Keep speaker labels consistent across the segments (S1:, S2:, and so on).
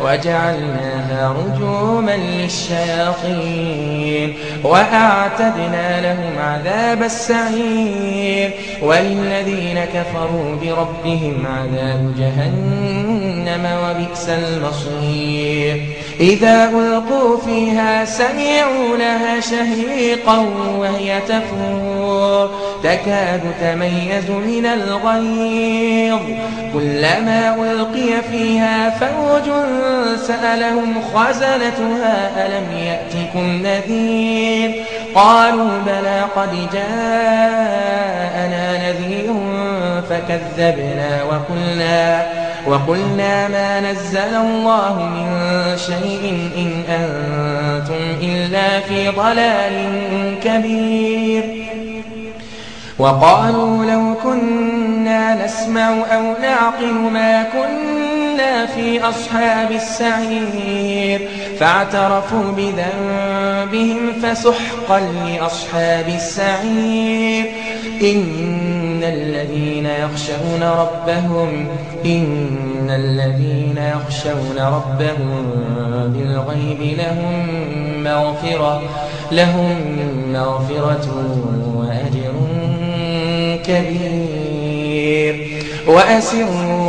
S1: وجعلناها رجوما للشياطين وأعتدنا لهم عذاب السعير وللذين كفروا بربهم عذاب جهنم وبئس المصير. إذا ألقوا فيها سمعوا لها شهيقا وهي تفور. تكاد تميز من الغيظ. كلما ألقي فيها فوج سألهم خزنتها ألم يأتكم نذير؟ قالوا بلى قد جاءنا نذير فكذبنا وقلنا وقلنا ما نزل الله من شيء إن أنتم إلا في ضلال كبير. وقالوا لو كنا نسمع أو نعقل ما كنا في أصحاب السعير. فاعترفوا بذنبهم فسحقا لأصحاب السعير. إن الذين يخشون ربهم إن الذين يخشون ربهم بالغيب لهم مغفرة لهم مغفرة وأجر كبير. وأسروا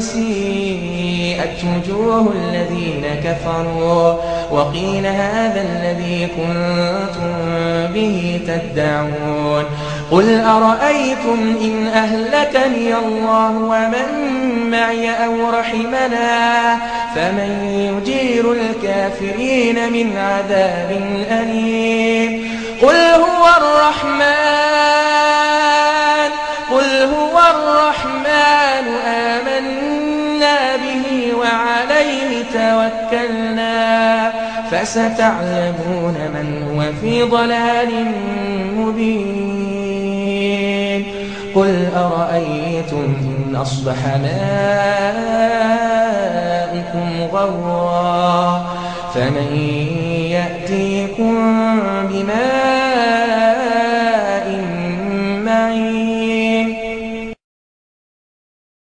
S1: سيئت وجوه الذين كفروا وقيل هذا الذي كنتم به تدعون قل أرأيتم إن أهلكني الله ومن معي أو رحمنا فمن يجير الكافرين من عذاب أليم قل هو الرحمن توكلنا فستعلمون من هو في ضلال مبين. قل أرأيتم إن أصبح ماؤكم غورا فمن